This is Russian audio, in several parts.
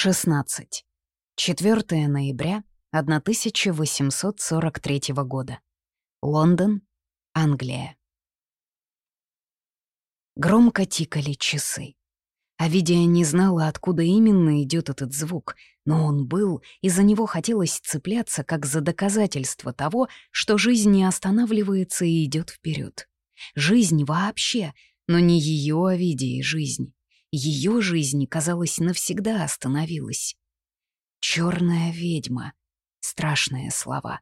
16. 4 ноября 1843 года. Лондон, Англия. Громко тикали часы. Авидия не знала, откуда именно идет этот звук, но он был, и за него хотелось цепляться как за доказательство того, что жизнь не останавливается и идет вперед. Жизнь вообще, но не ее Авидии жизнь. Ее жизнь, казалось, навсегда остановилась. Черная ведьма. Страшные слова.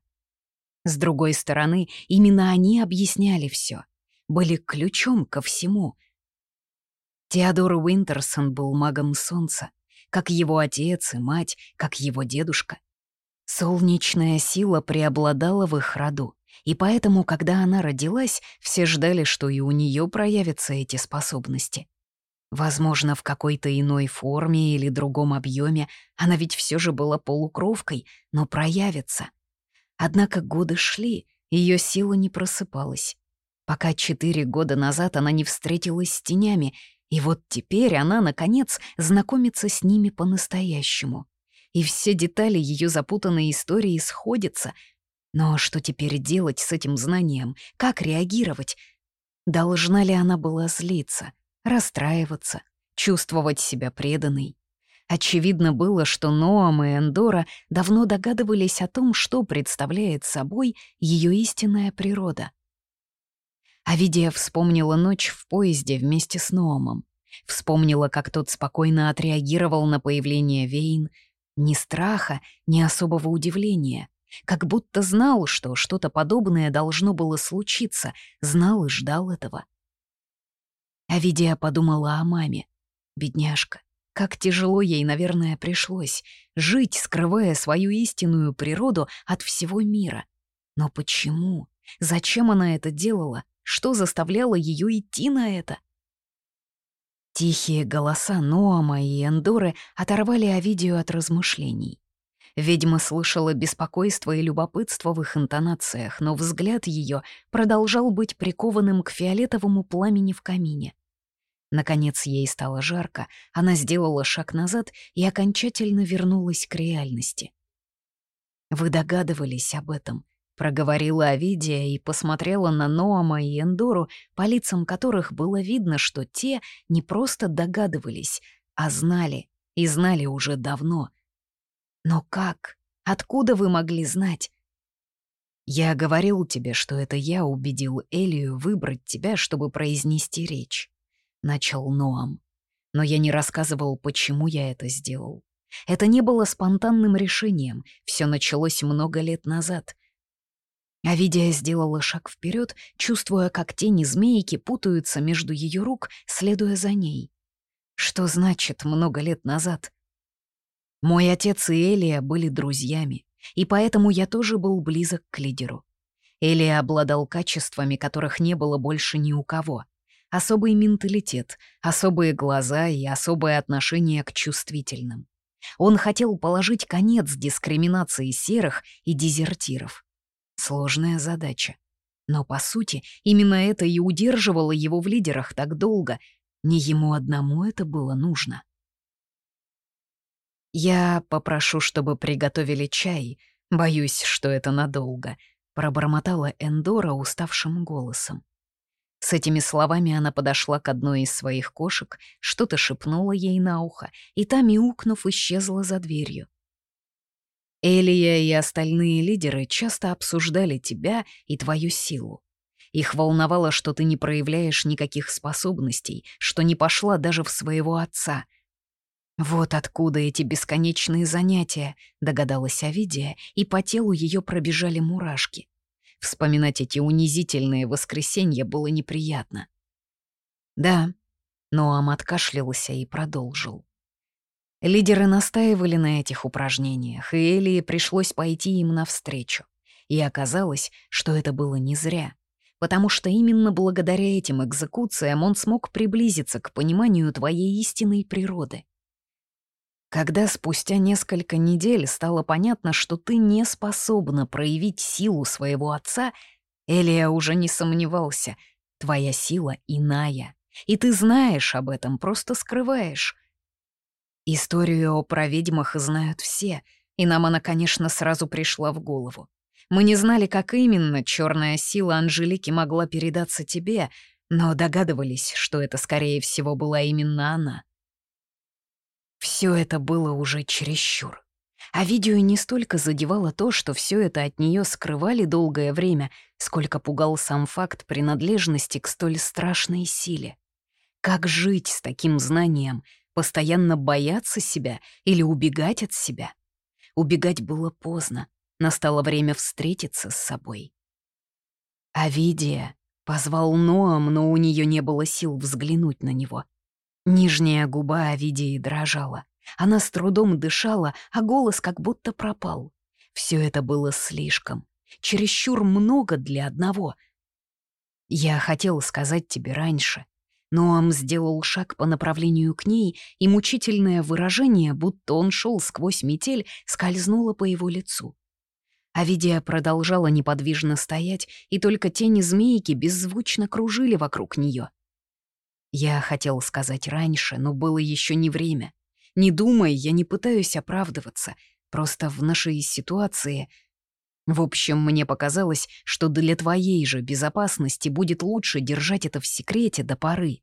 С другой стороны, именно они объясняли все, были ключом ко всему. Теодор Уинтерсон был магом солнца, как его отец и мать, как его дедушка. Солнечная сила преобладала в их роду, и поэтому, когда она родилась, все ждали, что и у нее проявятся эти способности. Возможно, в какой-то иной форме или другом объеме она ведь все же была полукровкой, но проявится. Однако годы шли, ее сила не просыпалась. Пока четыре года назад она не встретилась с тенями, и вот теперь она, наконец, знакомится с ними по-настоящему. И все детали ее запутанной истории сходятся. Но что теперь делать с этим знанием? Как реагировать? Должна ли она была злиться? Расстраиваться, чувствовать себя преданной. Очевидно было, что Ноам и Эндора давно догадывались о том, что представляет собой ее истинная природа. Авидия вспомнила ночь в поезде вместе с Ноамом. Вспомнила, как тот спокойно отреагировал на появление Вейн. Ни страха, ни особого удивления. Как будто знал, что что-то подобное должно было случиться, знал и ждал этого. Авидия подумала о маме. Бедняжка, как тяжело ей, наверное, пришлось жить, скрывая свою истинную природу от всего мира. Но почему? Зачем она это делала? Что заставляло ее идти на это? Тихие голоса Ноама и Эндоры оторвали Авидию от размышлений. Ведьма слышала беспокойство и любопытство в их интонациях, но взгляд ее продолжал быть прикованным к фиолетовому пламени в камине. Наконец ей стало жарко, она сделала шаг назад и окончательно вернулась к реальности. «Вы догадывались об этом», — проговорила Авидия и посмотрела на Ноама и Эндору, по лицам которых было видно, что те не просто догадывались, а знали, и знали уже давно. Но как? Откуда вы могли знать? Я говорил тебе, что это я убедил Элию выбрать тебя, чтобы произнести речь. Начал Ноам. Но я не рассказывал, почему я это сделал. Это не было спонтанным решением, все началось много лет назад. Авидия сделала шаг вперед, чувствуя, как тени змейки путаются между ее рук, следуя за ней. Что значит «много лет назад»? Мой отец и Элия были друзьями, и поэтому я тоже был близок к лидеру. Элия обладал качествами, которых не было больше ни у кого. Особый менталитет, особые глаза и особое отношение к чувствительным. Он хотел положить конец дискриминации серых и дезертиров. Сложная задача. Но, по сути, именно это и удерживало его в лидерах так долго. Не ему одному это было нужно. «Я попрошу, чтобы приготовили чай. Боюсь, что это надолго», — пробормотала Эндора уставшим голосом. С этими словами она подошла к одной из своих кошек, что-то шепнула ей на ухо, и та, мяукнув, исчезла за дверью. Элия и остальные лидеры часто обсуждали тебя и твою силу. Их волновало, что ты не проявляешь никаких способностей, что не пошла даже в своего отца — «Вот откуда эти бесконечные занятия», — догадалась Авидия, и по телу ее пробежали мурашки. Вспоминать эти унизительные воскресенья было неприятно. «Да», — Ноам откашлялся и продолжил. Лидеры настаивали на этих упражнениях, и Элии пришлось пойти им навстречу. И оказалось, что это было не зря, потому что именно благодаря этим экзекуциям он смог приблизиться к пониманию твоей истинной природы. Когда спустя несколько недель стало понятно, что ты не способна проявить силу своего отца, Элия уже не сомневался. Твоя сила иная. И ты знаешь об этом, просто скрываешь. Историю о проведьмах знают все, и нам она, конечно, сразу пришла в голову. Мы не знали, как именно черная сила Анжелики могла передаться тебе, но догадывались, что это, скорее всего, была именно она. Все это было уже чересчур. А видео не столько задевало то, что все это от нее скрывали долгое время, сколько пугал сам факт принадлежности к столь страшной силе. Как жить с таким знанием? Постоянно бояться себя или убегать от себя? Убегать было поздно. Настало время встретиться с собой. Авидия позвал Ноам, но у нее не было сил взглянуть на него. Нижняя губа Авидии дрожала. Она с трудом дышала, а голос как будто пропал. Все это было слишком. Чересчур много для одного. Я хотел сказать тебе раньше. Ноам сделал шаг по направлению к ней, и мучительное выражение, будто он шел сквозь метель, скользнуло по его лицу. Авидия продолжала неподвижно стоять, и только тени змейки беззвучно кружили вокруг нее. Я хотел сказать раньше, но было еще не время. Не думай, я не пытаюсь оправдываться. Просто в нашей ситуации... В общем, мне показалось, что для твоей же безопасности будет лучше держать это в секрете до поры.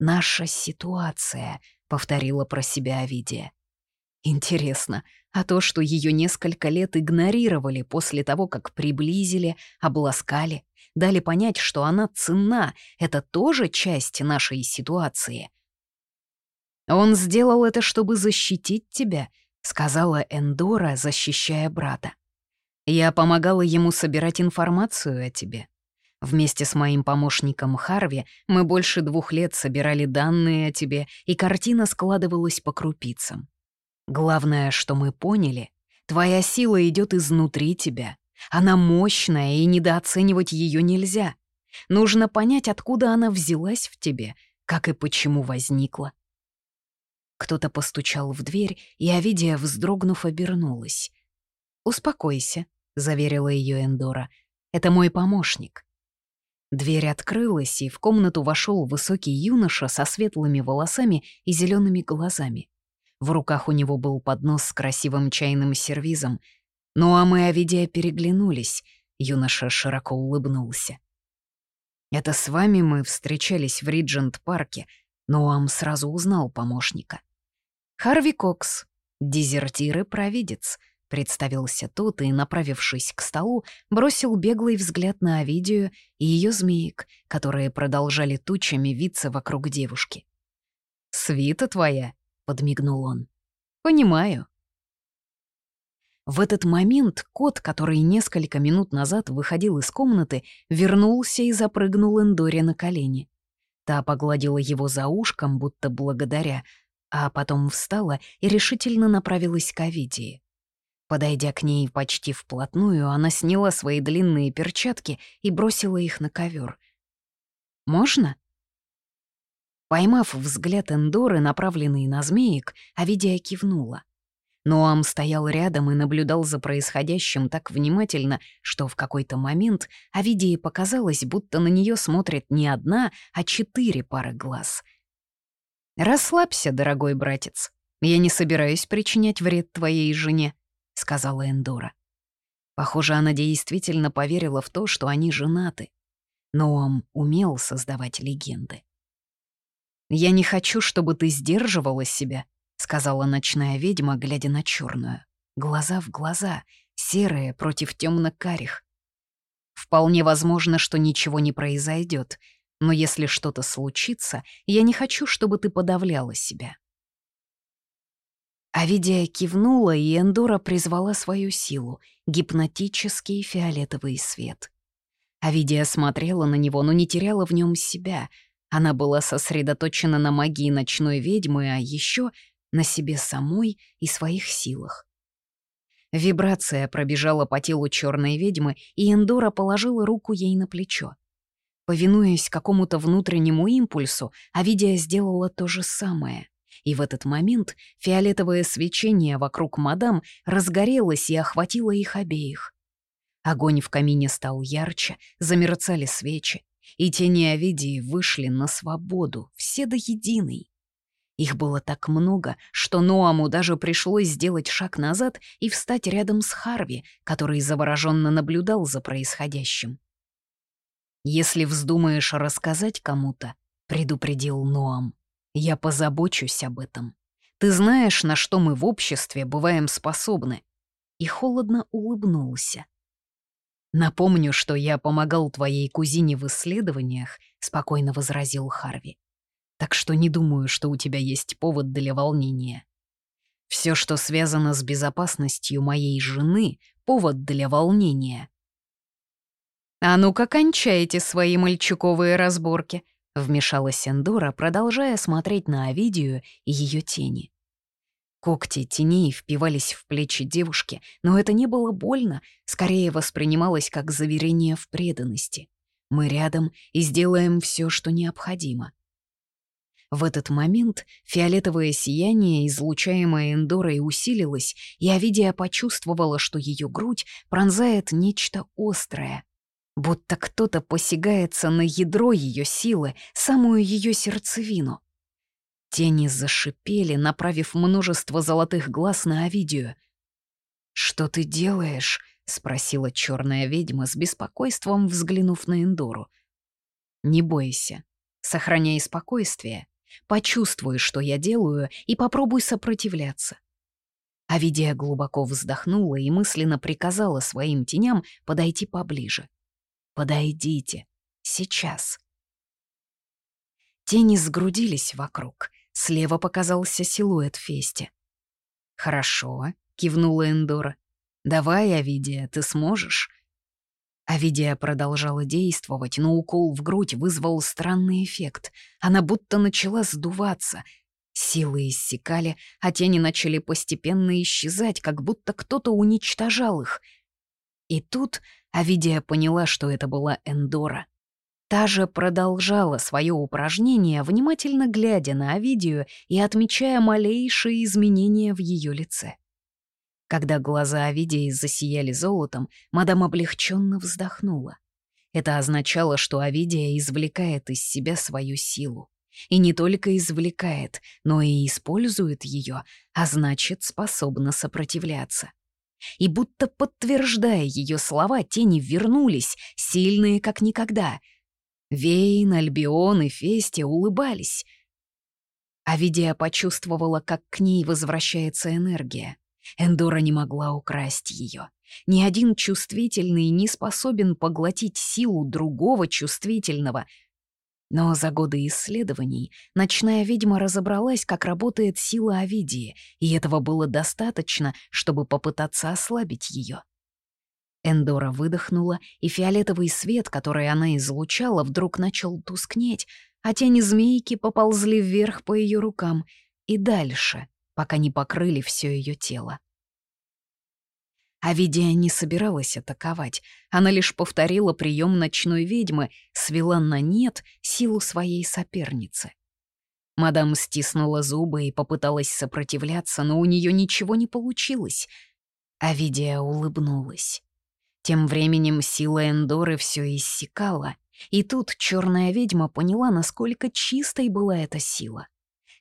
«Наша ситуация», — повторила про себя Авидия. Интересно, а то, что ее несколько лет игнорировали после того, как приблизили, обласкали, дали понять, что она ценна, это тоже часть нашей ситуации. «Он сделал это, чтобы защитить тебя», — сказала Эндора, защищая брата. «Я помогала ему собирать информацию о тебе. Вместе с моим помощником Харви мы больше двух лет собирали данные о тебе, и картина складывалась по крупицам. Главное, что мы поняли, твоя сила идет изнутри тебя. Она мощная, и недооценивать ее нельзя. Нужно понять, откуда она взялась в тебе, как и почему возникла. Кто-то постучал в дверь, и Авидия, вздрогнув, обернулась. «Успокойся», — заверила ее Эндора. «Это мой помощник». Дверь открылась, и в комнату вошел высокий юноша со светлыми волосами и зелеными глазами. В руках у него был поднос с красивым чайным сервизом. Ну а мы, Авидия, переглянулись. Юноша широко улыбнулся. «Это с вами мы встречались в Риджент-парке», Ноам сразу узнал помощника. «Харви Кокс, дезертир и провидец», — представился тот и, направившись к столу, бросил беглый взгляд на Овидию и ее змеек, которые продолжали тучами виться вокруг девушки. «Свита твоя», подмигнул он. «Понимаю». В этот момент кот, который несколько минут назад выходил из комнаты, вернулся и запрыгнул Эндоре на колени. Та погладила его за ушком, будто благодаря, а потом встала и решительно направилась к Овидии. Подойдя к ней почти вплотную, она сняла свои длинные перчатки и бросила их на ковер. «Можно?» Поймав взгляд Эндоры, направленный на змеек, Авидия кивнула. Ноам стоял рядом и наблюдал за происходящим так внимательно, что в какой-то момент Авидии показалось, будто на нее смотрит не одна, а четыре пары глаз. «Расслабься, дорогой братец. Я не собираюсь причинять вред твоей жене», — сказала Эндора. Похоже, она действительно поверила в то, что они женаты. Ноам умел создавать легенды. «Я не хочу, чтобы ты сдерживала себя», — сказала ночная ведьма, глядя на черную. Глаза в глаза, серые против темно-карих. Вполне возможно, что ничего не произойдет, но если что-то случится, я не хочу, чтобы ты подавляла себя. Авидия кивнула, и Эндора призвала свою силу — гипнотический фиолетовый свет. Авидия смотрела на него, но не теряла в нем себя — она была сосредоточена на магии ночной ведьмы, а еще на себе самой и своих силах. Вибрация пробежала по телу черной ведьмы, и Эндора положила руку ей на плечо. Повинуясь какому-то внутреннему импульсу, Авидия сделала то же самое. И в этот момент фиолетовое свечение вокруг мадам разгорелось и охватило их обеих. Огонь в камине стал ярче, замерцали свечи и тени Овидии вышли на свободу, все до единой. Их было так много, что Ноаму даже пришлось сделать шаг назад и встать рядом с Харви, который завороженно наблюдал за происходящим. «Если вздумаешь рассказать кому-то», — предупредил Ноам, — «я позабочусь об этом. Ты знаешь, на что мы в обществе бываем способны». И холодно улыбнулся. «Напомню, что я помогал твоей кузине в исследованиях», — спокойно возразил Харви так что не думаю, что у тебя есть повод для волнения. Все, что связано с безопасностью моей жены, — повод для волнения. «А ну-ка, кончайте свои мальчуковые разборки», — вмешалась Эндора, продолжая смотреть на Овидию и ее тени. Когти теней впивались в плечи девушки, но это не было больно, скорее воспринималось как заверение в преданности. Мы рядом и сделаем все, что необходимо. В этот момент фиолетовое сияние, излучаемое Эндорой, усилилось, и Авидия почувствовала, что ее грудь пронзает нечто острое. Будто кто-то посягается на ядро ее силы, самую ее сердцевину. Тени зашипели, направив множество золотых глаз на Авидию. «Что ты делаешь?» — спросила черная ведьма с беспокойством, взглянув на Эндору. «Не бойся, сохраняй спокойствие. Почувствуй, что я делаю, и попробуй сопротивляться. Авидия глубоко вздохнула и мысленно приказала своим теням подойти поближе. «Подойдите. Сейчас». Тени сгрудились вокруг. Слева показался силуэт Фести. «Хорошо», — кивнула Эндора. «Давай, Авидия, ты сможешь?» Авидия продолжала действовать, но укол в грудь вызвал странный эффект. Она будто начала сдуваться. Силы иссякали, а тени начали постепенно исчезать, как будто кто-то уничтожал их. И тут Авидия поняла, что это была Эндора. Та же продолжала свое упражнение, внимательно глядя на Авидию и отмечая малейшие изменения в ее лице. Когда глаза Овидии засияли золотом, мадам облегченно вздохнула. Это означало, что Овидия извлекает из себя свою силу. И не только извлекает, но и использует ее, а значит, способна сопротивляться. И будто подтверждая ее слова, тени вернулись, сильные как никогда. Вейн, Альбион и Фести улыбались. Авидия почувствовала, как к ней возвращается энергия. Эндора не могла украсть ее. Ни один чувствительный не способен поглотить силу другого чувствительного. Но за годы исследований ночная ведьма разобралась, как работает сила Овидии, и этого было достаточно, чтобы попытаться ослабить ее. Эндора выдохнула, и фиолетовый свет, который она излучала, вдруг начал тускнеть, а тени змейки поползли вверх по ее рукам и дальше — пока не покрыли все ее тело. Авидия не собиралась атаковать, она лишь повторила прием ночной ведьмы, свела на нет силу своей соперницы. Мадам стиснула зубы и попыталась сопротивляться, но у нее ничего не получилось. Авидия улыбнулась. Тем временем сила Эндоры все иссякала, и тут черная ведьма поняла, насколько чистой была эта сила.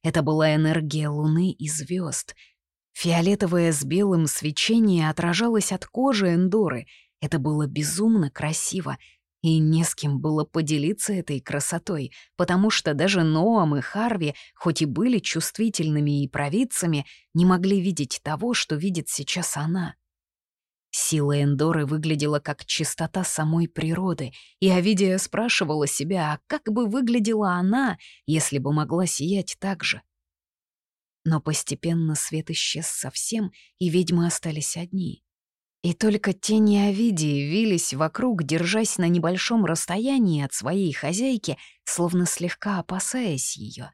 Это была энергия Луны и звезд. Фиолетовое с белым свечение отражалось от кожи Эндоры. Это было безумно красиво, и не с кем было поделиться этой красотой, потому что даже Ноам и Харви, хоть и были чувствительными и провидцами, не могли видеть того, что видит сейчас она. Сила Эндоры выглядела как чистота самой природы, и Авидия спрашивала себя, а как бы выглядела она, если бы могла сиять так же. Но постепенно свет исчез совсем, и ведьмы остались одни. И только тени Овидии вились вокруг, держась на небольшом расстоянии от своей хозяйки, словно слегка опасаясь ее.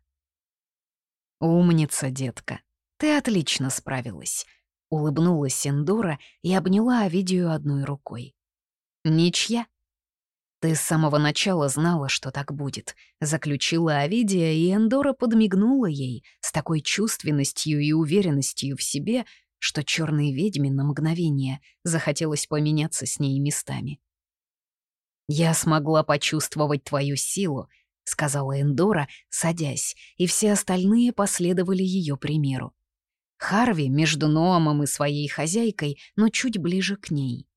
«Умница, детка, ты отлично справилась», Улыбнулась Эндора и обняла Овидию одной рукой. «Ничья?» «Ты с самого начала знала, что так будет», — заключила Овидия, и Эндора подмигнула ей с такой чувственностью и уверенностью в себе, что черной ведьме на мгновение захотелось поменяться с ней местами. «Я смогла почувствовать твою силу», — сказала Эндора, садясь, и все остальные последовали ее примеру. Харви между Ноамом и своей хозяйкой, но чуть ближе к ней.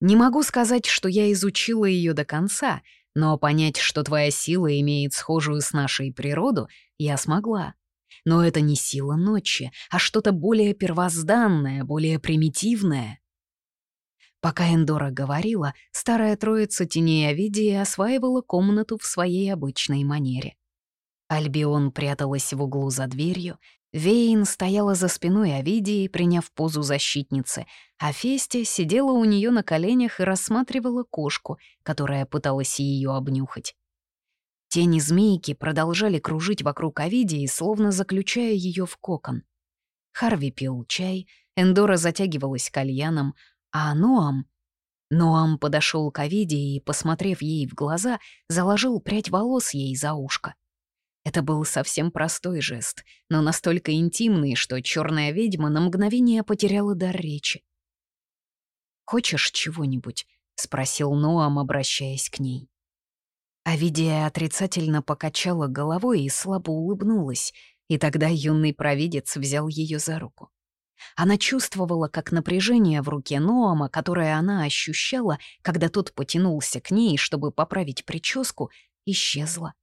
Не могу сказать, что я изучила ее до конца, но понять, что твоя сила имеет схожую с нашей природу, я смогла. Но это не сила ночи, а что-то более первозданное, более примитивное. Пока Эндора говорила, старая троица теней Овидии осваивала комнату в своей обычной манере. Альбион пряталась в углу за дверью, Вейн стояла за спиной Овидии, приняв позу защитницы, а Фестия сидела у нее на коленях и рассматривала кошку, которая пыталась ее обнюхать. Тени змейки продолжали кружить вокруг Овидии, словно заключая ее в кокон. Харви пил чай, Эндора затягивалась кальяном, а Ноам... Ноам подошел к Овидии и, посмотрев ей в глаза, заложил прядь волос ей за ушко. Это был совсем простой жест, но настолько интимный, что черная ведьма на мгновение потеряла дар речи. «Хочешь чего-нибудь?» — спросил Ноам, обращаясь к ней. Авидия отрицательно покачала головой и слабо улыбнулась, и тогда юный провидец взял ее за руку. Она чувствовала, как напряжение в руке Ноама, которое она ощущала, когда тот потянулся к ней, чтобы поправить прическу, исчезло.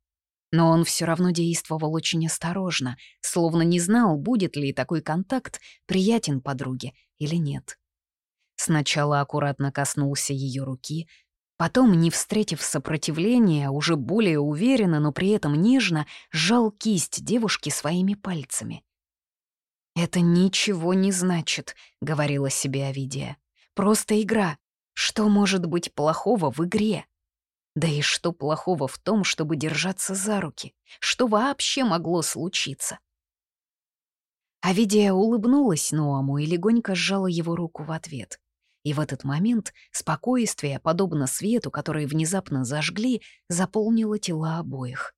Но он все равно действовал очень осторожно, словно не знал, будет ли такой контакт приятен подруге или нет. Сначала аккуратно коснулся ее руки, Потом, не встретив сопротивления, уже более уверенно, но при этом нежно, сжал кисть девушки своими пальцами. «Это ничего не значит», — говорила себе Овидия. «Просто игра. Что может быть плохого в игре?» Да и что плохого в том, чтобы держаться за руки? Что вообще могло случиться? Авидия улыбнулась Ноаму и легонько сжала его руку в ответ. И в этот момент спокойствие, подобно свету, который внезапно зажгли, заполнило тела обоих.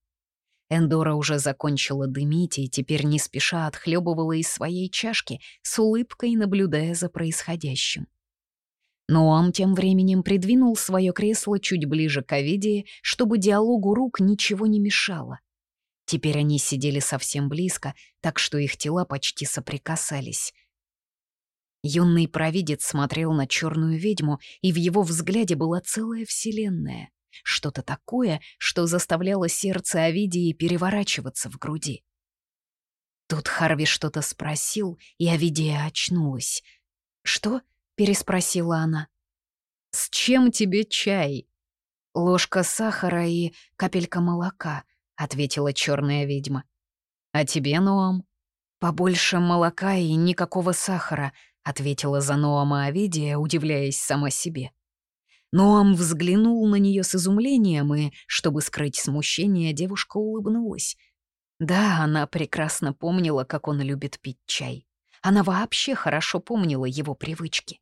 Эндора уже закончила дымить и теперь не спеша отхлебывала из своей чашки, с улыбкой наблюдая за происходящим. Но он тем временем придвинул свое кресло чуть ближе к Овидии, чтобы диалогу рук ничего не мешало. Теперь они сидели совсем близко, так что их тела почти соприкасались. Юный провидец смотрел на черную ведьму, и в его взгляде была целая вселенная. Что-то такое, что заставляло сердце Овидии переворачиваться в груди. Тут Харви что-то спросил, и Овидия очнулась. «Что?» — переспросила она. «С чем тебе чай?» «Ложка сахара и капелька молока», — ответила черная ведьма. «А тебе, Ноам?» «Побольше молока и никакого сахара», — ответила за Ноама Овидия, удивляясь сама себе. Ноам взглянул на нее с изумлением, и, чтобы скрыть смущение, девушка улыбнулась. Да, она прекрасно помнила, как он любит пить чай. Она вообще хорошо помнила его привычки.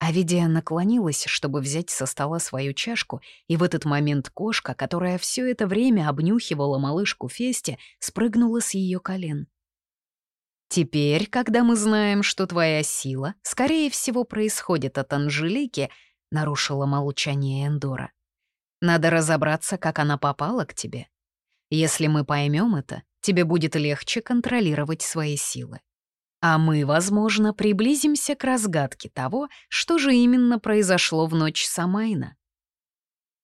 Авидия наклонилась, чтобы взять со стола свою чашку, и в этот момент кошка, которая все это время обнюхивала малышку Фесте, спрыгнула с ее колен. Теперь, когда мы знаем, что твоя сила, скорее всего, происходит от Анжелики, нарушила молчание Эндора. Надо разобраться, как она попала к тебе. Если мы поймем это, тебе будет легче контролировать свои силы. А мы, возможно, приблизимся к разгадке того, что же именно произошло в ночь Самайна.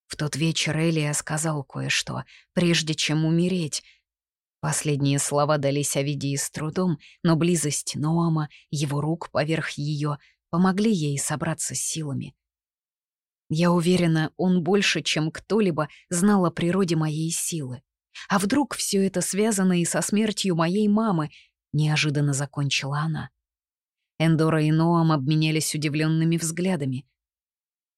В тот вечер Элия сказал кое-что, прежде чем умереть, Последние слова дались Овидии с трудом, но близость Ноама, его рук поверх ее, помогли ей собраться с силами. Я уверена, он больше, чем кто-либо, знал о природе моей силы. А вдруг все это связано и со смертью моей мамы, неожиданно закончила она. Эндора и Ноам обменялись удивленными взглядами.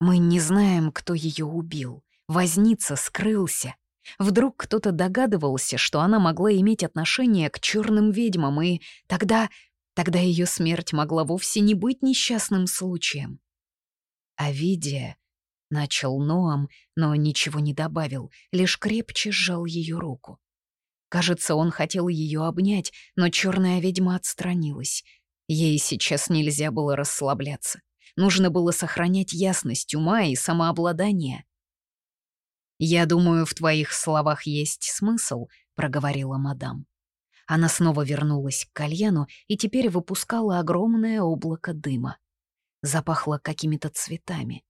Мы не знаем, кто ее убил. Возница скрылся. Вдруг кто-то догадывался, что она могла иметь отношение к черным ведьмам, и тогда... тогда ее смерть могла вовсе не быть несчастным случаем. Авидия начал Ноам, но ничего не добавил, лишь крепче сжал ее руку. Кажется, он хотел ее обнять, но черная ведьма отстранилась. Ей сейчас нельзя было расслабляться. Нужно было сохранять ясность ума и самообладание. «Я думаю, в твоих словах есть смысл», — проговорила мадам. Она снова вернулась к кальяну и теперь выпускала огромное облако дыма. Запахло какими-то цветами.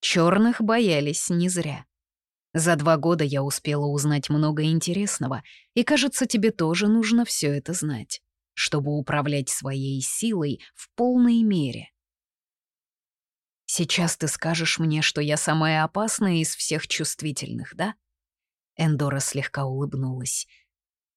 Черных боялись не зря. За два года я успела узнать много интересного, и, кажется, тебе тоже нужно все это знать, чтобы управлять своей силой в полной мере. Сейчас ты скажешь мне, что я самая опасная из всех чувствительных, да? Эндора слегка улыбнулась.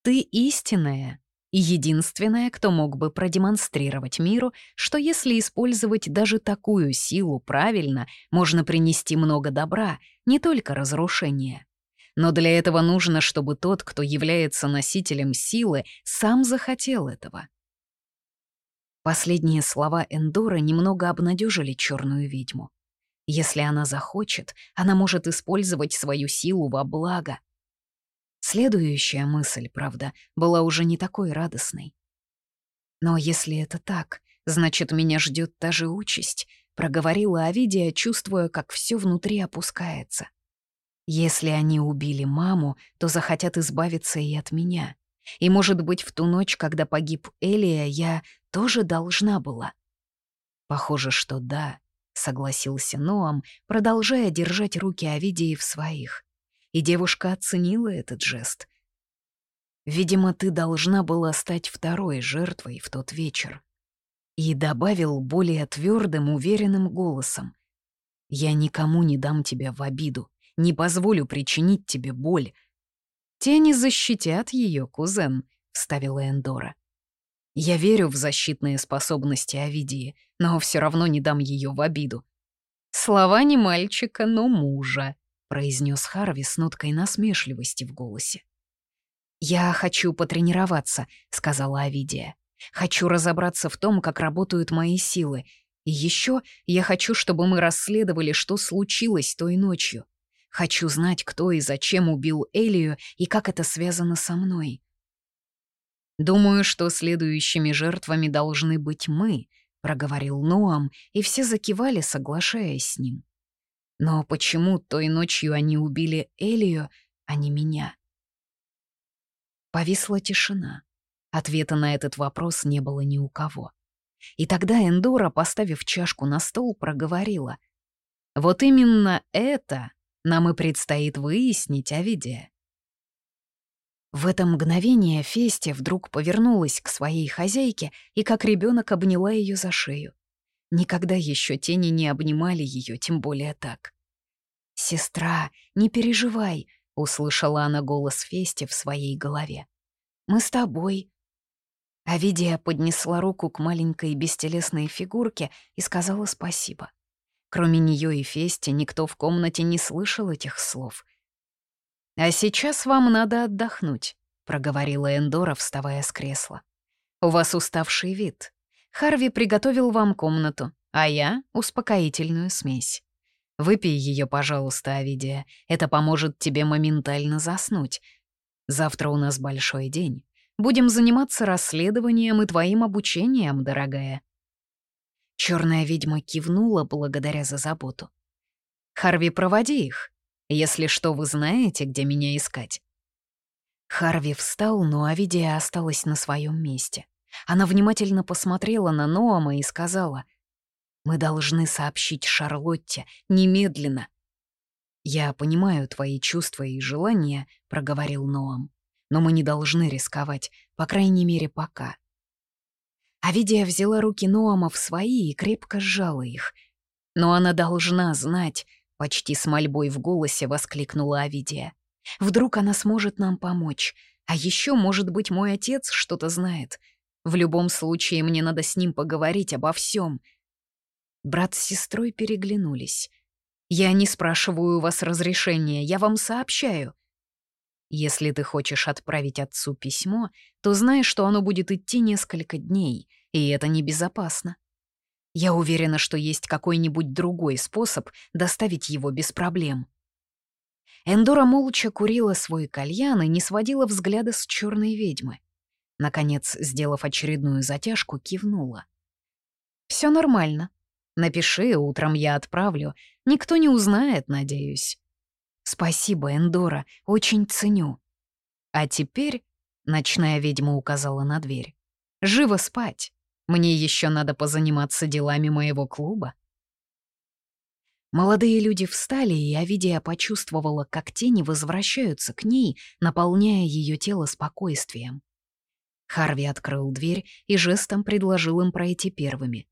Ты истинная и единственная, кто мог бы продемонстрировать миру, что если использовать даже такую силу правильно, можно принести много добра, не только разрушения. Но для этого нужно, чтобы тот, кто является носителем силы, сам захотел этого. Последние слова Эндора немного обнадежили черную ведьму. Если она захочет, она может использовать свою силу во благо — Следующая мысль, правда, была уже не такой радостной. «Но если это так, значит, меня ждет та же участь», — проговорила Авидия, чувствуя, как все внутри опускается. «Если они убили маму, то захотят избавиться и от меня. И, может быть, в ту ночь, когда погиб Элия, я тоже должна была». «Похоже, что да», — согласился Ноам, продолжая держать руки Авидии в своих и девушка оценила этот жест. «Видимо, ты должна была стать второй жертвой в тот вечер». И добавил более твердым, уверенным голосом. «Я никому не дам тебя в обиду, не позволю причинить тебе боль». «Тени защитят ее, кузен», — вставила Эндора. «Я верю в защитные способности Овидии, но все равно не дам ее в обиду». Слова не мальчика, но мужа произнес Харви с ноткой насмешливости в голосе. «Я хочу потренироваться», — сказала Авидия. «Хочу разобраться в том, как работают мои силы. И еще я хочу, чтобы мы расследовали, что случилось той ночью. Хочу знать, кто и зачем убил Элию и как это связано со мной». «Думаю, что следующими жертвами должны быть мы», — проговорил Ноам, и все закивали, соглашаясь с ним. Но почему той ночью они убили Элию, а не меня? Повисла тишина. Ответа на этот вопрос не было ни у кого. И тогда Эндора, поставив чашку на стол, проговорила. «Вот именно это нам и предстоит выяснить, Авидия». В это мгновение Фести вдруг повернулась к своей хозяйке и как ребенок обняла ее за шею. Никогда еще тени не обнимали ее, тем более так. «Сестра, не переживай», — услышала она голос Фести в своей голове. «Мы с тобой». Авидия поднесла руку к маленькой бестелесной фигурке и сказала спасибо. Кроме нее и Фести никто в комнате не слышал этих слов. «А сейчас вам надо отдохнуть», — проговорила Эндора, вставая с кресла. «У вас уставший вид. Харви приготовил вам комнату, а я — успокоительную смесь. Выпей ее, пожалуйста, Авидия. Это поможет тебе моментально заснуть. Завтра у нас большой день. Будем заниматься расследованием и твоим обучением, дорогая». Черная ведьма кивнула благодаря за заботу. «Харви, проводи их. Если что, вы знаете, где меня искать». Харви встал, но Авидия осталась на своем месте. Она внимательно посмотрела на Ноама и сказала, мы должны сообщить Шарлотте немедленно. «Я понимаю твои чувства и желания», — проговорил Ноам, «но мы не должны рисковать, по крайней мере, пока». Авидия взяла руки Ноама в свои и крепко сжала их. «Но она должна знать», — почти с мольбой в голосе воскликнула Авидия. «Вдруг она сможет нам помочь. А еще, может быть, мой отец что-то знает. В любом случае, мне надо с ним поговорить обо всем. Брат с сестрой переглянулись. «Я не спрашиваю у вас разрешения, я вам сообщаю». «Если ты хочешь отправить отцу письмо, то знаешь, что оно будет идти несколько дней, и это небезопасно. Я уверена, что есть какой-нибудь другой способ доставить его без проблем». Эндора молча курила свой кальян и не сводила взгляда с черной ведьмы. Наконец, сделав очередную затяжку, кивнула. Все нормально. Напиши, утром я отправлю. Никто не узнает, надеюсь». «Спасибо, Эндора, очень ценю». «А теперь...» — ночная ведьма указала на дверь. «Живо спать. Мне еще надо позаниматься делами моего клуба». Молодые люди встали, и Авидия почувствовала, как тени возвращаются к ней, наполняя ее тело спокойствием. Харви открыл дверь и жестом предложил им пройти первыми.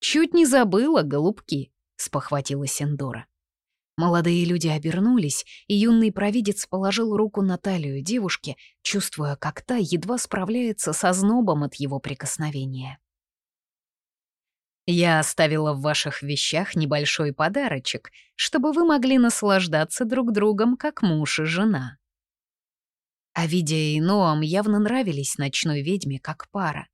«Чуть не забыла, голубки», — спохватилась Эндора. Молодые люди обернулись, и юный провидец положил руку на талию девушки, чувствуя, как та едва справляется со знобом от его прикосновения. «Я оставила в ваших вещах небольшой подарочек, чтобы вы могли наслаждаться друг другом, как муж и жена». Авидия и Ноам явно нравились ночной ведьме как пара.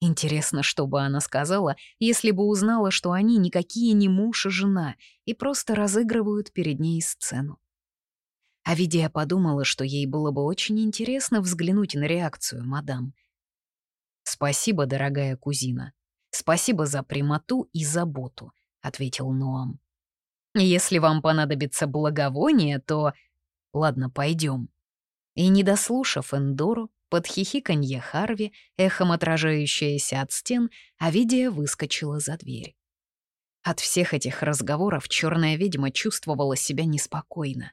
Интересно, что бы она сказала, если бы узнала, что они никакие не муж и жена и просто разыгрывают перед ней сцену. Авидия подумала, что ей было бы очень интересно взглянуть на реакцию мадам. «Спасибо, дорогая кузина. Спасибо за прямоту и заботу», — ответил Ноам. «Если вам понадобится благовоние, то...» «Ладно, пойдем. И, не дослушав Эндору, под хихиканье Харви, эхом отражающееся от стен, Авидия выскочила за дверь. От всех этих разговоров черная ведьма чувствовала себя неспокойно.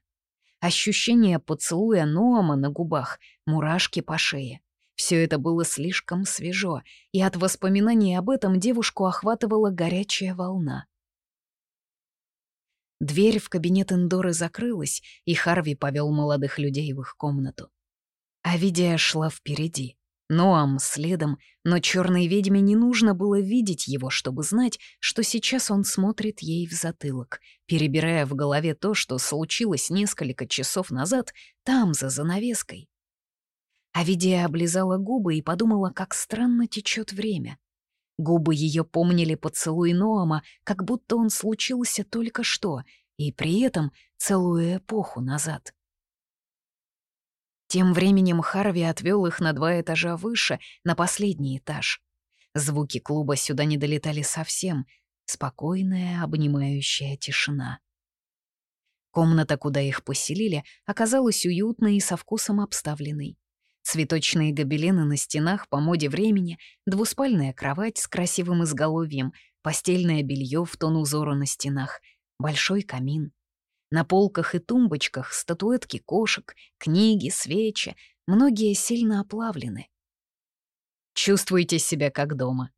Ощущение поцелуя Ноама на губах, мурашки по шее. Все это было слишком свежо, и от воспоминаний об этом девушку охватывала горячая волна. Дверь в кабинет Эндоры закрылась, и Харви повел молодых людей в их комнату. Авидия шла впереди. Ноам следом, но черной ведьме не нужно было видеть его, чтобы знать, что сейчас он смотрит ей в затылок, перебирая в голове то, что случилось несколько часов назад там, за занавеской. Авидия облизала губы и подумала, как странно течет время. Губы ее помнили поцелуй Ноама, как будто он случился только что, и при этом целую эпоху назад. Тем временем Харви отвел их на два этажа выше, на последний этаж. Звуки клуба сюда не долетали совсем. Спокойная, обнимающая тишина. Комната, куда их поселили, оказалась уютной и со вкусом обставленной. Цветочные гобелены на стенах по моде времени, двуспальная кровать с красивым изголовьем, постельное белье в тон узора на стенах, большой камин. На полках и тумбочках статуэтки кошек, книги, свечи, многие сильно оплавлены. Чувствуйте себя как дома.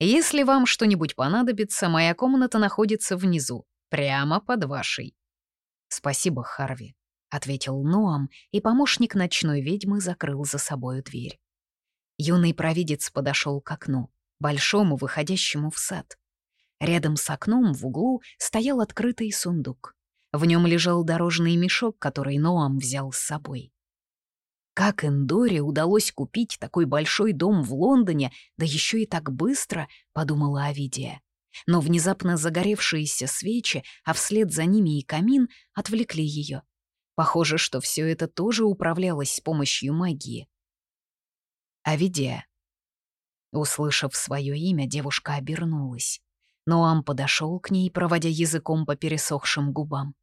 Если вам что-нибудь понадобится, моя комната находится внизу, прямо под вашей. Спасибо, Харви, — ответил Ноам, и помощник ночной ведьмы закрыл за собою дверь. Юный провидец подошел к окну, большому, выходящему в сад. Рядом с окном в углу стоял открытый сундук. В нем лежал дорожный мешок, который Ноам взял с собой. Как Эндоре удалось купить такой большой дом в Лондоне, да еще и так быстро, подумала Авидия. Но внезапно загоревшиеся свечи, а вслед за ними и камин, отвлекли ее. Похоже, что все это тоже управлялось с помощью магии. Авидия. Услышав свое имя, девушка обернулась. Ноам подошел к ней, проводя языком по пересохшим губам.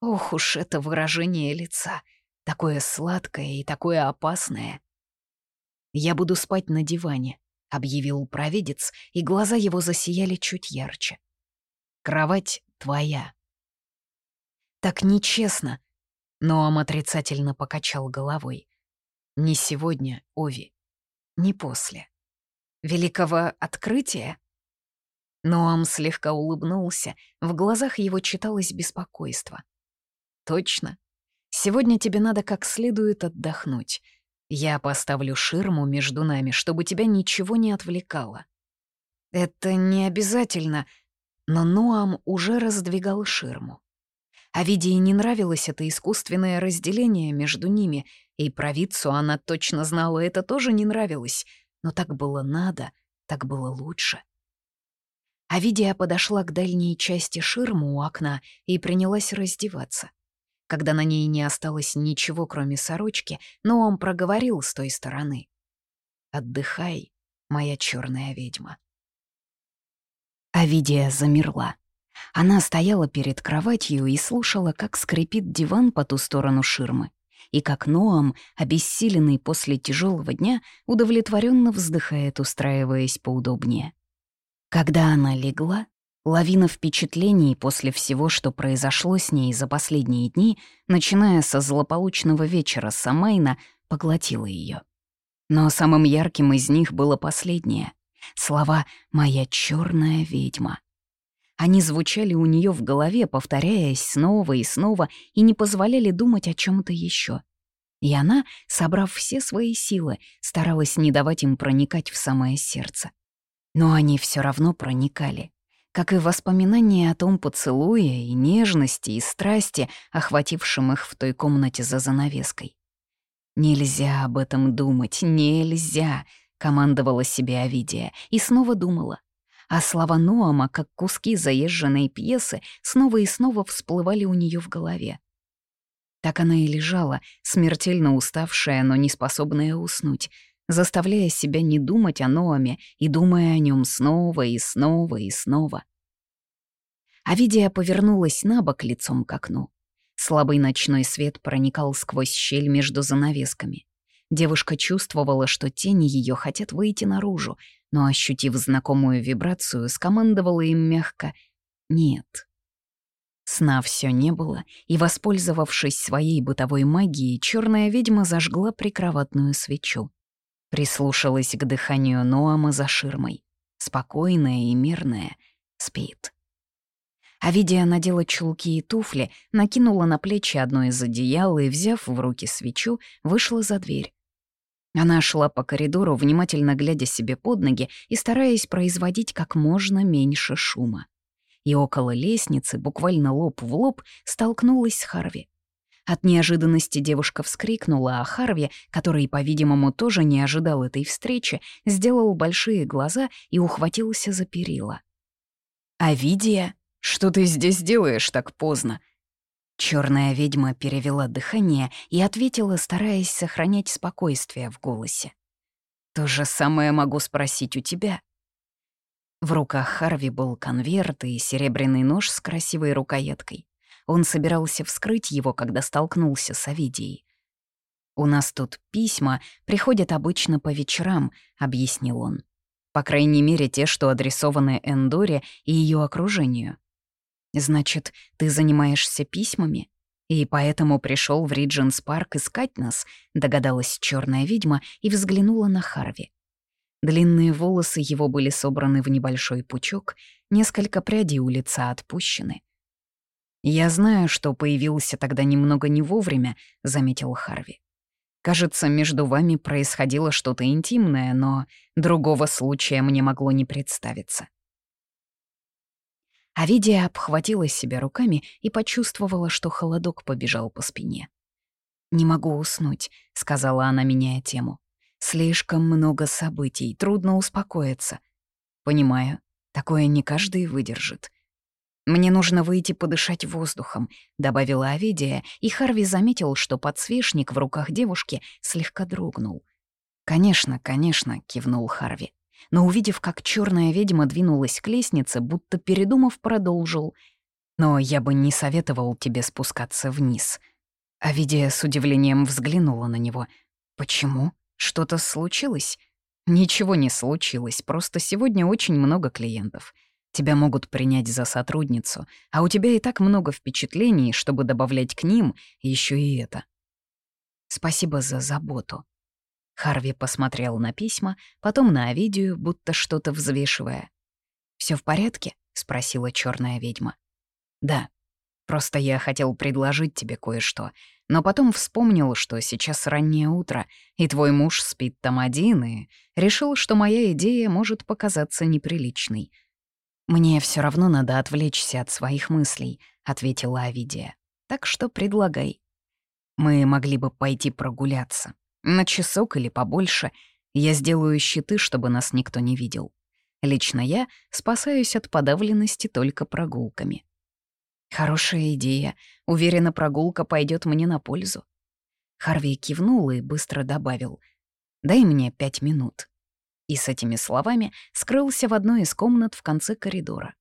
Ох уж это выражение лица, такое сладкое и такое опасное. «Я буду спать на диване», — объявил провидец, и глаза его засияли чуть ярче. «Кровать твоя». «Так нечестно», — Ноам отрицательно покачал головой. «Не сегодня, Ови, не после. Великого открытия?» Ноам слегка улыбнулся, в глазах его читалось беспокойство. Точно. Сегодня тебе надо как следует отдохнуть. Я поставлю ширму между нами, чтобы тебя ничего не отвлекало. Это не обязательно, но Ноам уже раздвигал ширму. А Видии не нравилось это искусственное разделение между ними, и провидцу она точно знала, это тоже не нравилось, но так было надо, так было лучше. Авидия подошла к дальней части ширмы у окна и принялась раздеваться. Когда на ней не осталось ничего, кроме сорочки, но он проговорил с той стороны. «Отдыхай, моя черная ведьма». Авидия замерла. Она стояла перед кроватью и слушала, как скрипит диван по ту сторону ширмы, и как Ноам, обессиленный после тяжелого дня, удовлетворенно вздыхает, устраиваясь поудобнее. Когда она легла, лавина впечатлений после всего, что произошло с ней за последние дни, начиная со злополучного вечера Самайна, поглотила ее. Но самым ярким из них было последнее — слова «моя черная ведьма». Они звучали у нее в голове, повторяясь снова и снова, и не позволяли думать о чем то еще. И она, собрав все свои силы, старалась не давать им проникать в самое сердце. Но они все равно проникали, как и воспоминания о том поцелуе и нежности и страсти, охватившим их в той комнате за занавеской. «Нельзя об этом думать, нельзя!» — командовала себе Овидия и снова думала — а слова Ноама, как куски заезженной пьесы, снова и снова всплывали у нее в голове. Так она и лежала, смертельно уставшая, но не способная уснуть, заставляя себя не думать о Ноаме и думая о нем снова и снова и снова. Авидия повернулась на бок лицом к окну. Слабый ночной свет проникал сквозь щель между занавесками. Девушка чувствовала, что тени ее хотят выйти наружу, но, ощутив знакомую вибрацию, скомандовала им мягко «нет». Сна все не было, и, воспользовавшись своей бытовой магией, черная ведьма зажгла прикроватную свечу. Прислушалась к дыханию Ноама за ширмой. Спокойная и мирная. Спит. Авидия надела чулки и туфли, накинула на плечи одно из одеял и, взяв в руки свечу, вышла за дверь. Она шла по коридору, внимательно глядя себе под ноги и стараясь производить как можно меньше шума. И около лестницы, буквально лоб в лоб, столкнулась с Харви. От неожиданности девушка вскрикнула, а Харви, который, по-видимому, тоже не ожидал этой встречи, сделал большие глаза и ухватился за перила. «Авидия, что ты здесь делаешь так поздно?» Черная ведьма перевела дыхание и ответила, стараясь сохранять спокойствие в голосе. «То же самое могу спросить у тебя». В руках Харви был конверт и серебряный нож с красивой рукояткой. Он собирался вскрыть его, когда столкнулся с Авидией. «У нас тут письма приходят обычно по вечерам», — объяснил он. «По крайней мере, те, что адресованы Эндоре и ее окружению. Значит, ты занимаешься письмами? И поэтому пришел в Ридженс Парк искать нас, догадалась черная ведьма и взглянула на Харви. Длинные волосы его были собраны в небольшой пучок, несколько прядей у лица отпущены. «Я знаю, что появился тогда немного не вовремя», — заметил Харви. «Кажется, между вами происходило что-то интимное, но другого случая мне могло не представиться». Авидия обхватила себя руками и почувствовала, что холодок побежал по спине. «Не могу уснуть», — сказала она, меняя тему. «Слишком много событий, трудно успокоиться». «Понимаю, такое не каждый выдержит». «Мне нужно выйти подышать воздухом», — добавила Авидия, и Харви заметил, что подсвечник в руках девушки слегка дрогнул. «Конечно, конечно», — кивнул Харви но, увидев, как черная ведьма двинулась к лестнице, будто передумав, продолжил. «Но я бы не советовал тебе спускаться вниз». А Видия с удивлением взглянула на него. «Почему? Что-то случилось?» «Ничего не случилось, просто сегодня очень много клиентов. Тебя могут принять за сотрудницу, а у тебя и так много впечатлений, чтобы добавлять к ним еще и это. Спасибо за заботу. Харви посмотрел на письма, потом на Овидию, будто что-то взвешивая. Все в порядке?» — спросила черная ведьма. «Да. Просто я хотел предложить тебе кое-что, но потом вспомнил, что сейчас раннее утро, и твой муж спит там один, и решил, что моя идея может показаться неприличной. Мне все равно надо отвлечься от своих мыслей», — ответила Овидия. «Так что предлагай. Мы могли бы пойти прогуляться. На часок или побольше. Я сделаю щиты, чтобы нас никто не видел. Лично я спасаюсь от подавленности только прогулками. Хорошая идея. Уверена, прогулка пойдет мне на пользу. Харви кивнул и быстро добавил. «Дай мне пять минут». И с этими словами скрылся в одной из комнат в конце коридора.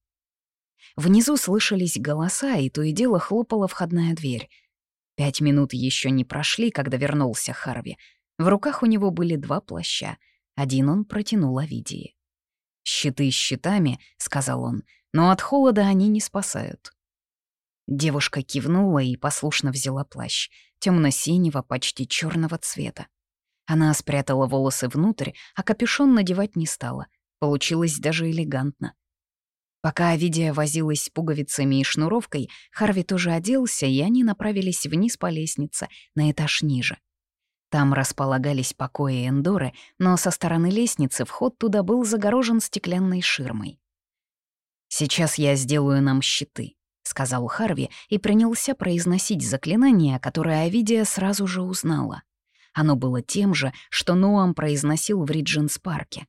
Внизу слышались голоса, и то и дело хлопала входная дверь. Пять минут еще не прошли, когда вернулся Харви. В руках у него были два плаща. Один он протянул Овидии. «Щиты щитами», — сказал он, — «но от холода они не спасают». Девушка кивнула и послушно взяла плащ, темно-синего, почти черного цвета. Она спрятала волосы внутрь, а капюшон надевать не стала. Получилось даже элегантно. Пока Авидия возилась с пуговицами и шнуровкой, Харви тоже оделся, и они направились вниз по лестнице, на этаж ниже. Там располагались покои Эндоры, но со стороны лестницы вход туда был загорожен стеклянной ширмой. «Сейчас я сделаю нам щиты», — сказал Харви и принялся произносить заклинание, которое Авидия сразу же узнала. Оно было тем же, что Ноам произносил в Риджинс-парке.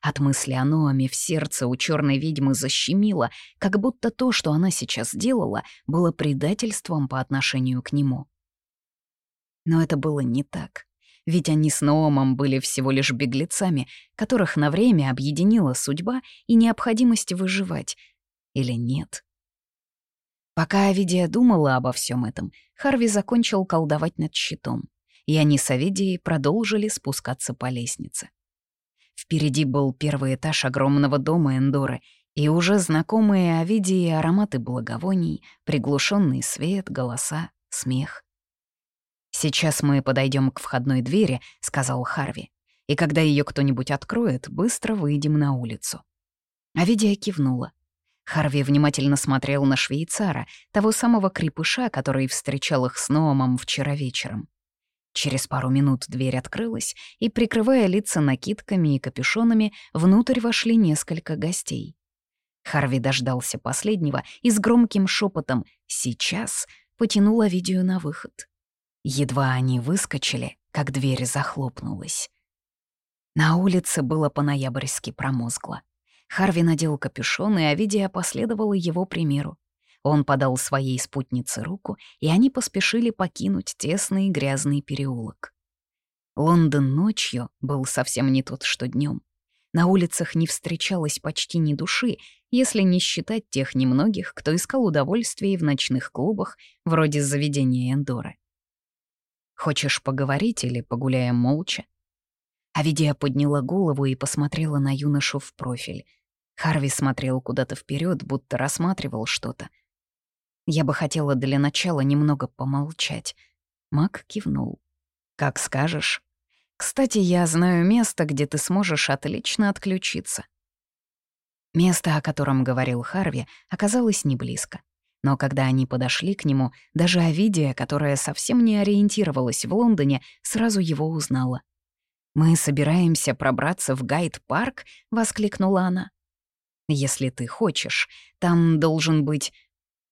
От мысли о Ноаме в сердце у черной ведьмы защемило, как будто то, что она сейчас делала, было предательством по отношению к нему. Но это было не так. Ведь они с Ноомом были всего лишь беглецами, которых на время объединила судьба и необходимость выживать. Или нет? Пока Авидия думала обо всем этом, Харви закончил колдовать над щитом, и они с Авидией продолжили спускаться по лестнице. Впереди был первый этаж огромного дома Эндоры, и уже знакомые Авидии ароматы благовоний, приглушенный свет, голоса, смех. «Сейчас мы подойдем к входной двери», — сказал Харви. «И когда ее кто-нибудь откроет, быстро выйдем на улицу». Авидия кивнула. Харви внимательно смотрел на швейцара, того самого крепыша, который встречал их с Ноомом вчера вечером. Через пару минут дверь открылась, и, прикрывая лица накидками и капюшонами, внутрь вошли несколько гостей. Харви дождался последнего и с громким шепотом «Сейчас» потянула видео на выход. Едва они выскочили, как дверь захлопнулась. На улице было по-ноябрьски промозгло. Харви надел капюшон, и Авидия последовала его примеру. Он подал своей спутнице руку, и они поспешили покинуть тесный грязный переулок. Лондон ночью был совсем не тот, что днем. На улицах не встречалось почти ни души, если не считать тех немногих, кто искал удовольствия в ночных клубах, вроде заведения Эндоры. Хочешь поговорить или погуляем молча?» Авидия подняла голову и посмотрела на юношу в профиль. Харви смотрел куда-то вперед, будто рассматривал что-то. «Я бы хотела для начала немного помолчать». Мак кивнул. «Как скажешь. Кстати, я знаю место, где ты сможешь отлично отключиться». Место, о котором говорил Харви, оказалось не близко. Но когда они подошли к нему, даже Авидия, которая совсем не ориентировалась в Лондоне, сразу его узнала. «Мы собираемся пробраться в Гайд-парк?» — воскликнула она. «Если ты хочешь, там должен быть...»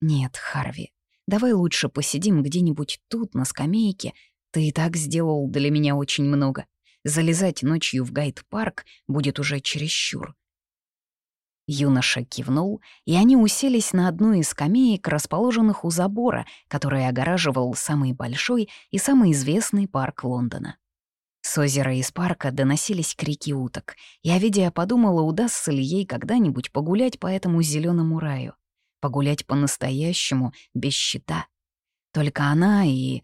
«Нет, Харви, давай лучше посидим где-нибудь тут, на скамейке. Ты и так сделал для меня очень много. Залезать ночью в Гайд-парк будет уже чересчур. Юноша кивнул, и они уселись на одну из скамеек, расположенных у забора, который огораживал самый большой и самый известный парк Лондона. С озера из парка доносились крики уток, и Авидия подумала, удастся ли ей когда-нибудь погулять по этому зеленому раю. Погулять по-настоящему, без щита. Только она и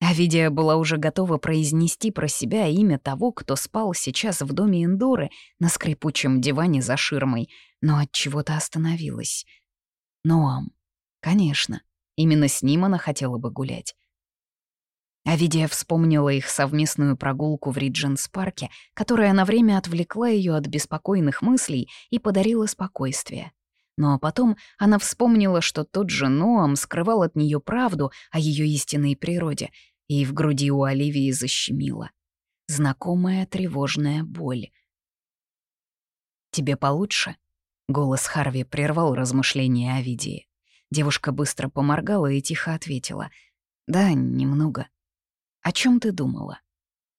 Авидия была уже готова произнести про себя имя того, кто спал сейчас в доме Эндоры на скрипучем диване за ширмой, но от чего-то остановилась. Ноам. Конечно, именно с ним она хотела бы гулять. Авидия вспомнила их совместную прогулку в Ридженс-парке, которая на время отвлекла ее от беспокойных мыслей и подарила спокойствие. Но потом она вспомнила, что тот же Ноам скрывал от нее правду о ее истинной природе — и в груди у Оливии защемило. Знакомая тревожная боль. «Тебе получше?» — голос Харви прервал размышления о Видии. Девушка быстро поморгала и тихо ответила. «Да, немного. О чем ты думала?»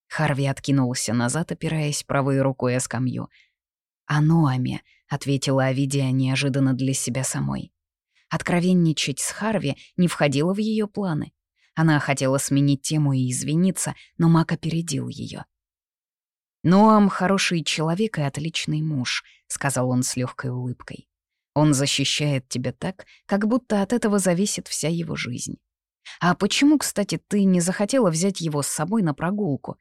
Харви откинулся назад, опираясь правой рукой о скамью. «О Ноаме», — ответила Авидия неожиданно для себя самой. Откровенничать с Харви не входило в ее планы. Она хотела сменить тему и извиниться, но Мак опередил ее. «Ноам хороший человек и отличный муж», — сказал он с легкой улыбкой. Он защищает тебя так, как будто от этого зависит вся его жизнь. А почему, кстати, ты не захотела взять его с собой на прогулку?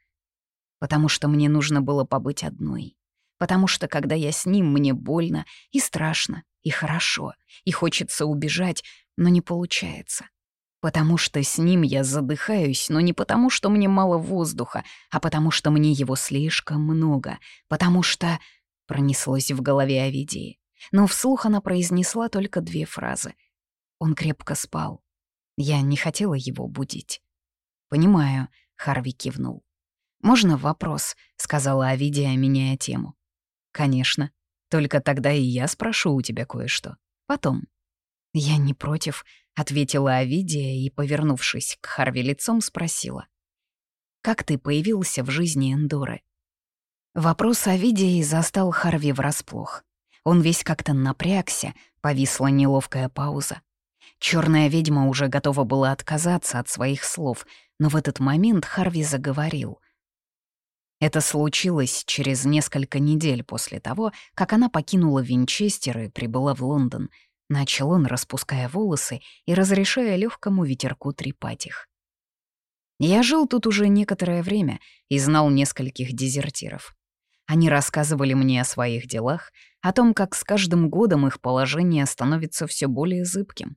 Потому что мне нужно было побыть одной. Потому что, когда я с ним, мне больно и страшно, и хорошо, и хочется убежать, но не получается. Потому что с ним я задыхаюсь, но не потому, что мне мало воздуха, а потому что мне его слишком много, потому что... Пронеслось в голове Овидии. Но вслух она произнесла только две фразы. Он крепко спал. Я не хотела его будить. «Понимаю», — Харви кивнул. «Можно вопрос?» — сказала Овидия, меняя тему. «Конечно. Только тогда и я спрошу у тебя кое-что. Потом». «Я не против», — ответила Овидия и, повернувшись к Харви лицом, спросила. «Как ты появился в жизни Эндоры?» Вопрос Овидии застал Харви врасплох. Он весь как-то напрягся, повисла неловкая пауза. Черная ведьма уже готова была отказаться от своих слов, но в этот момент Харви заговорил. Это случилось через несколько недель после того, как она покинула Винчестер и прибыла в Лондон — Начал он, распуская волосы и разрешая легкому ветерку трепать их. Я жил тут уже некоторое время и знал нескольких дезертиров. Они рассказывали мне о своих делах, о том, как с каждым годом их положение становится все более зыбким.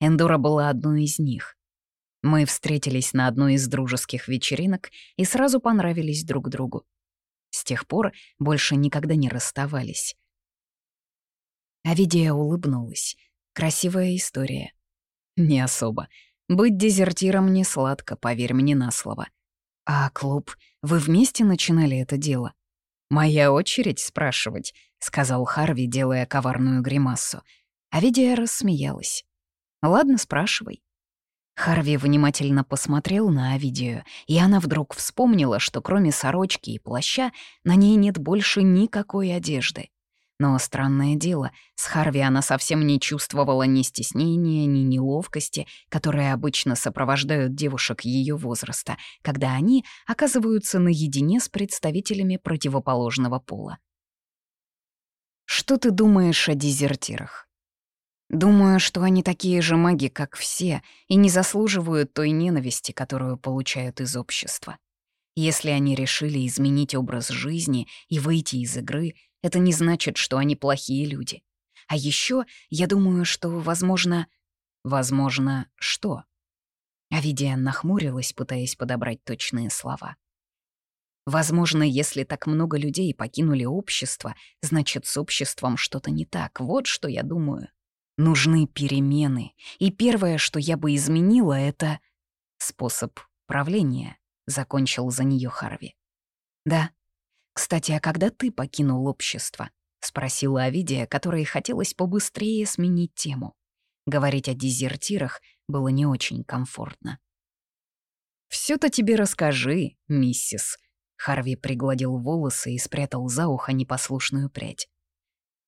Эндора была одной из них. Мы встретились на одной из дружеских вечеринок и сразу понравились друг другу. С тех пор больше никогда не расставались. Авидия улыбнулась. Красивая история. Не особо. Быть дезертиром не сладко, поверь мне на слово. А клуб, вы вместе начинали это дело? Моя очередь спрашивать, сказал Харви, делая коварную гримасу. Авидия рассмеялась. Ладно, спрашивай. Харви внимательно посмотрел на Авидию, и она вдруг вспомнила, что кроме сорочки и плаща на ней нет больше никакой одежды. Но странное дело, с Харви она совсем не чувствовала ни стеснения, ни неловкости, которые обычно сопровождают девушек ее возраста, когда они оказываются наедине с представителями противоположного пола. «Что ты думаешь о дезертирах?» «Думаю, что они такие же маги, как все, и не заслуживают той ненависти, которую получают из общества. Если они решили изменить образ жизни и выйти из игры, это не значит, что они плохие люди. А еще я думаю, что, возможно... Возможно, что? Авидия нахмурилась, пытаясь подобрать точные слова. Возможно, если так много людей покинули общество, значит, с обществом что-то не так. Вот что я думаю. Нужны перемены. И первое, что я бы изменила, это способ правления, — закончил за нее Харви. Да, «Кстати, а когда ты покинул общество?» — спросила Авидия, которой хотелось побыстрее сменить тему. Говорить о дезертирах было не очень комфортно. все то тебе расскажи, миссис», — Харви пригладил волосы и спрятал за ухо непослушную прядь.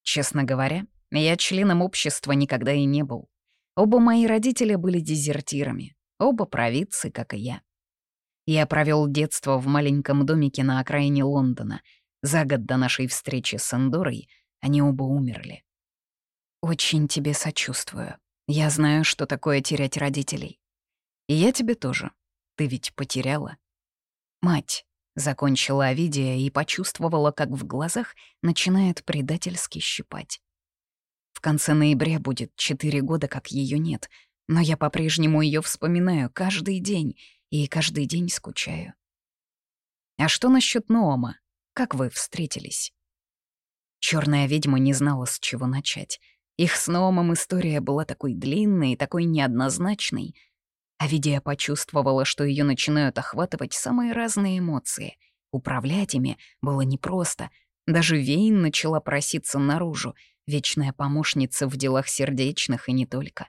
«Честно говоря, я членом общества никогда и не был. Оба мои родителя были дезертирами, оба провидцы, как и я. Я провел детство в маленьком домике на окраине Лондона. За год до нашей встречи с Эндорой они оба умерли. Очень тебе сочувствую. Я знаю, что такое терять родителей. И я тебе тоже. Ты ведь потеряла. Мать, закончила Авидия и почувствовала, как в глазах начинает предательски щипать. В конце ноября будет четыре года, как ее нет, но я по-прежнему ее вспоминаю каждый день — и каждый день скучаю. А что насчет Ноама? Как вы встретились? Черная ведьма не знала, с чего начать. Их с Ноамом история была такой длинной и такой неоднозначной. А Видия почувствовала, что ее начинают охватывать самые разные эмоции. Управлять ими было непросто. Даже Вейн начала проситься наружу, вечная помощница в делах сердечных и не только.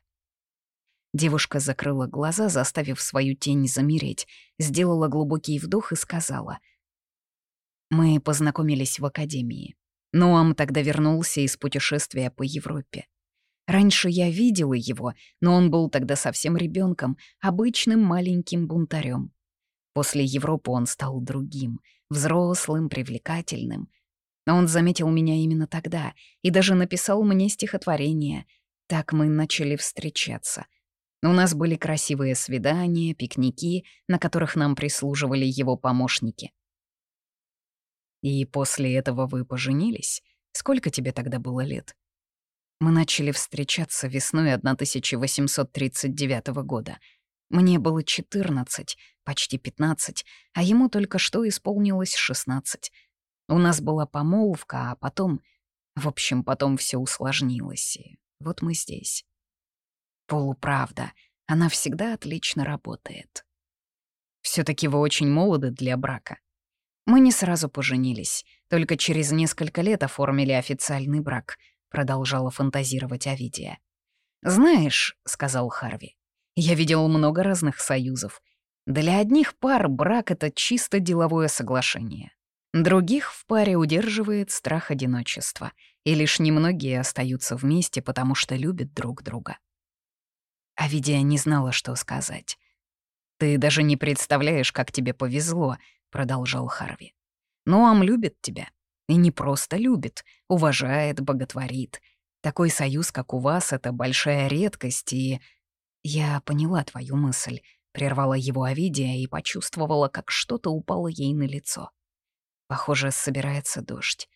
Девушка закрыла глаза, заставив свою тень замереть, сделала глубокий вдох и сказала. «Мы познакомились в академии. Ноам тогда вернулся из путешествия по Европе. Раньше я видела его, но он был тогда совсем ребенком, обычным маленьким бунтарем. После Европы он стал другим, взрослым, привлекательным. Он заметил меня именно тогда и даже написал мне стихотворение. Так мы начали встречаться. У нас были красивые свидания, пикники, на которых нам прислуживали его помощники. И после этого вы поженились? Сколько тебе тогда было лет? Мы начали встречаться весной 1839 года. Мне было 14, почти 15, а ему только что исполнилось 16. У нас была помолвка, а потом... В общем, потом все усложнилось, и вот мы здесь. Полуправда. Она всегда отлично работает. все таки вы очень молоды для брака. Мы не сразу поженились, только через несколько лет оформили официальный брак, продолжала фантазировать Авидия. «Знаешь», — сказал Харви, — «я видел много разных союзов. Для одних пар брак — это чисто деловое соглашение. Других в паре удерживает страх одиночества, и лишь немногие остаются вместе, потому что любят друг друга. Авидия не знала, что сказать. «Ты даже не представляешь, как тебе повезло», — продолжал Харви. «Ноам любит тебя. И не просто любит, уважает, боготворит. Такой союз, как у вас, — это большая редкость, и... Я поняла твою мысль, прервала его Авидия и почувствовала, как что-то упало ей на лицо. Похоже, собирается дождь.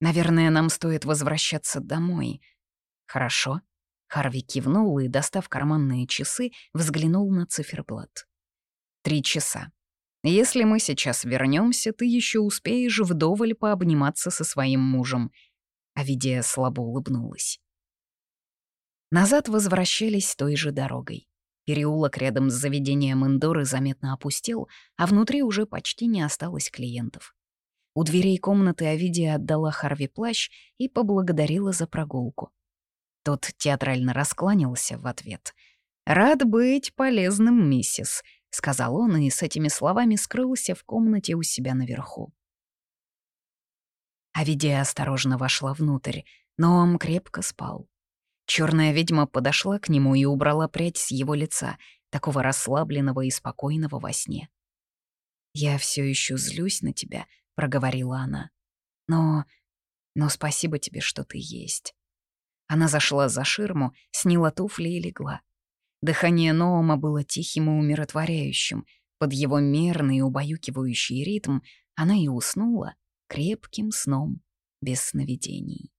Наверное, нам стоит возвращаться домой. Хорошо. Харви кивнул и, достав карманные часы, взглянул на циферблат. Три часа. Если мы сейчас вернемся, ты еще успеешь вдоволь пообниматься со своим мужем. Авидия слабо улыбнулась. Назад возвращались той же дорогой. Переулок рядом с заведением Индоры заметно опустел, а внутри уже почти не осталось клиентов. У дверей комнаты Авидия отдала Харви плащ и поблагодарила за прогулку. Тот театрально раскланялся в ответ. «Рад быть полезным, миссис», — сказал он и с этими словами скрылся в комнате у себя наверху. Авидия осторожно вошла внутрь, но он крепко спал. Черная ведьма подошла к нему и убрала прядь с его лица, такого расслабленного и спокойного во сне. «Я все еще злюсь на тебя», — проговорила она. «Но... но спасибо тебе, что ты есть». Она зашла за ширму, сняла туфли и легла. Дыхание Ноума было тихим и умиротворяющим. Под его мерный и убаюкивающий ритм она и уснула крепким сном без сновидений.